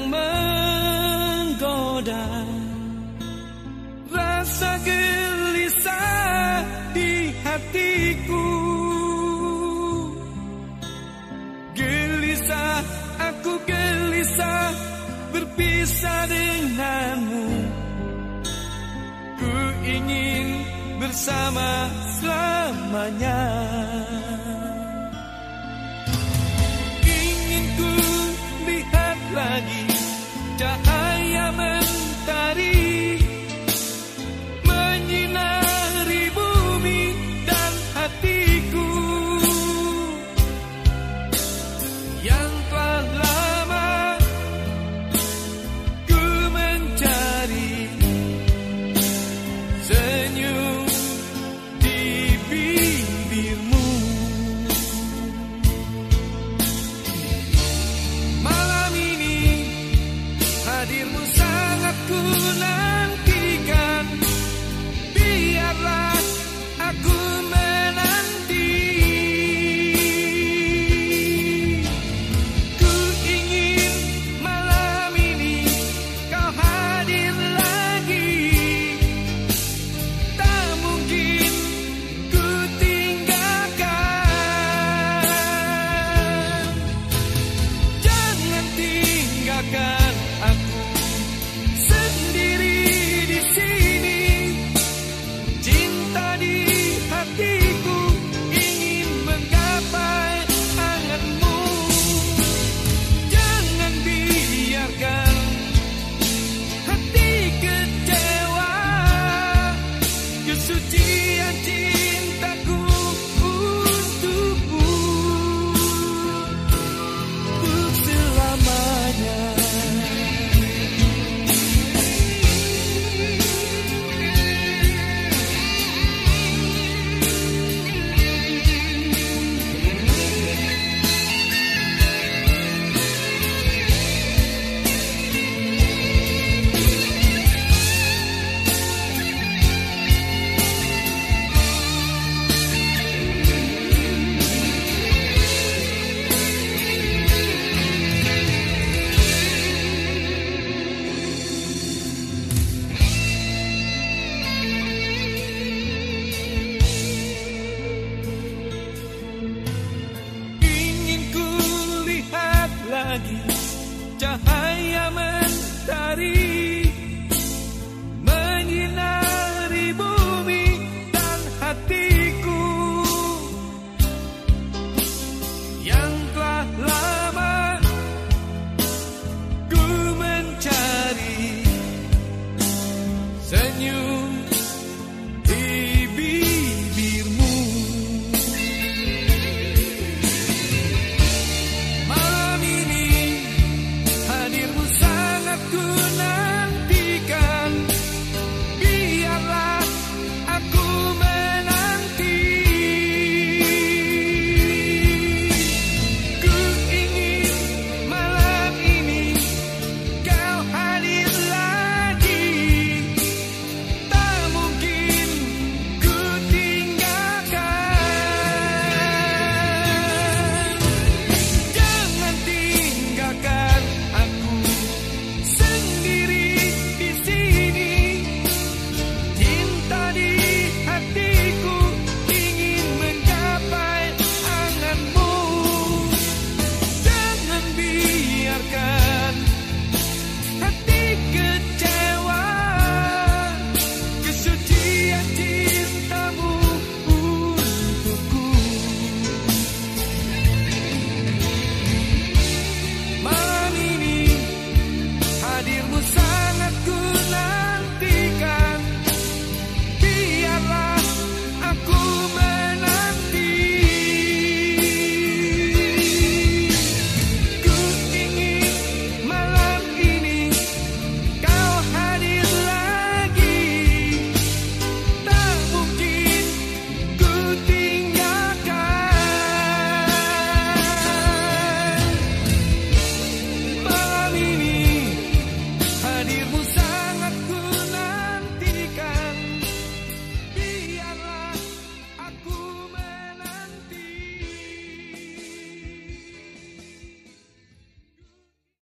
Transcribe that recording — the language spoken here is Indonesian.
yang menggoda. Rasa gelisah di hatiku. Gelisah, aku gelisah berpisah denganmu. Ku ingin bersama selamanya cahaya mentari menyinari bumi dan hatiku. Yang telah lama ku mencari senyum